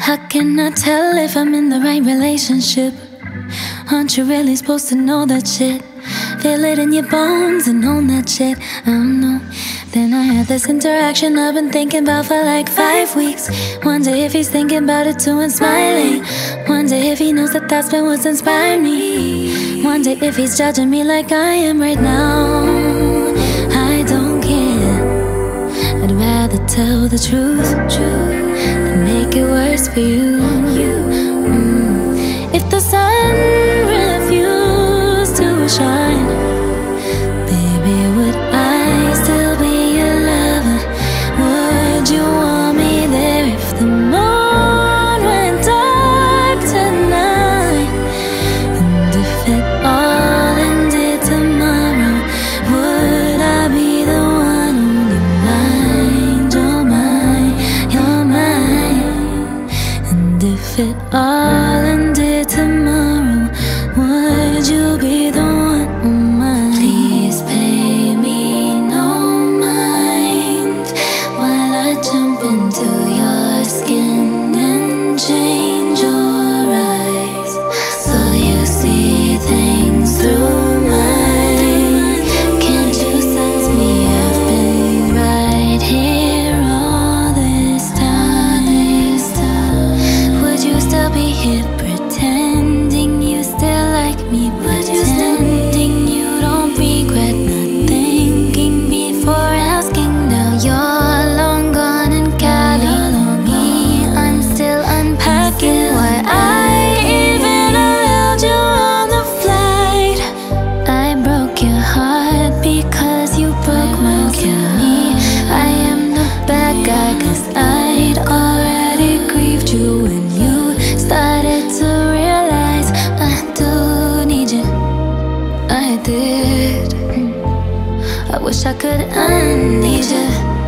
How can I tell if I'm in the right relationship? Aren't you really supposed to know that shit? Feel it in your bones and own that shit. I don't know. Then I had this interaction I've been thinking about for like five weeks. Wonder if he's thinking about it too and smiling. Wonder if he knows that that's been what's inspired me. Wonder if he's judging me like I am right now. I don't care. I'd rather tell the truth, make it worse for you. And if it all ended tomorrow, would you be the one on mine? Please pay me no mind while I jump into your skin and change did. I wish I could unneed it.